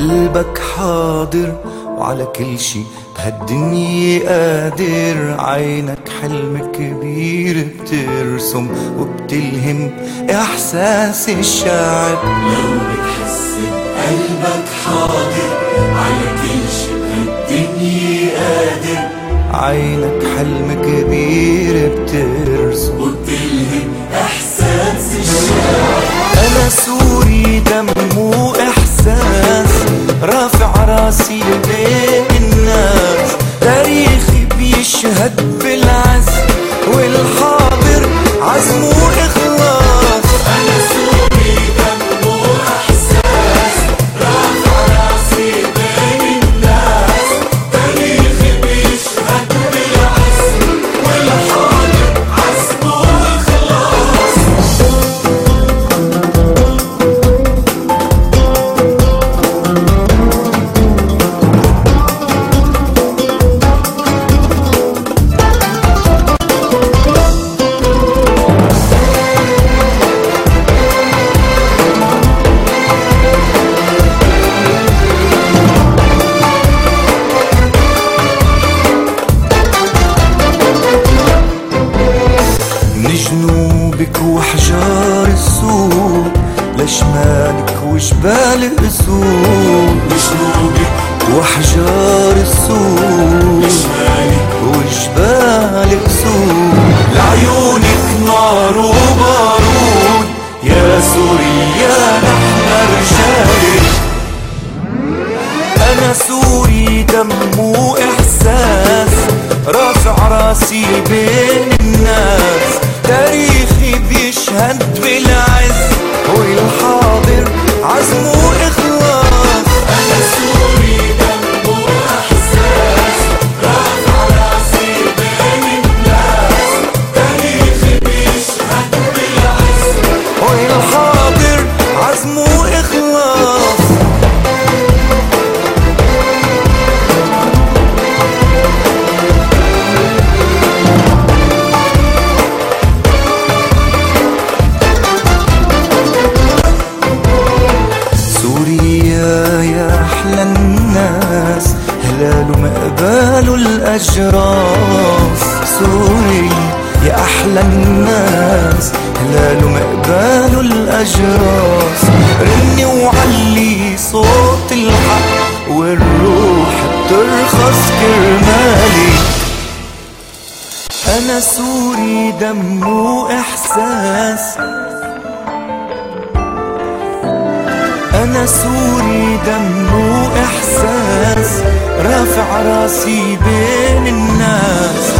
بقلبك حاضر وعلى كل شي بهالدنيا قادر. عينك حلم كبير بترسم وبتلهم إحساس الشعب لو بتحس بقلبك حاضر على كل شي بهالدنيا قادر. عينك حلم كبير بترسم وبتلهم إحساس الشعب أنا سوري دم हद وحجار السوق لشمالك وجبال بجنوبك وحجار السوق وجبال اسود لعيونك نار وبارود يا سوريا نحن رجالك أنا سوري دم وإحساس رافع راسي بين الناس. تاريخي بيشهد بالعز والحاضر عزم ارفع راسك سوريا يا أحلى الناس هلال ومقبال الاجراس رني وعلي صوت الحق والروح بترخص كرمالي. أنا سوري دم واحساس أنا سوري دم وإحساس رافع راسي بين الناس.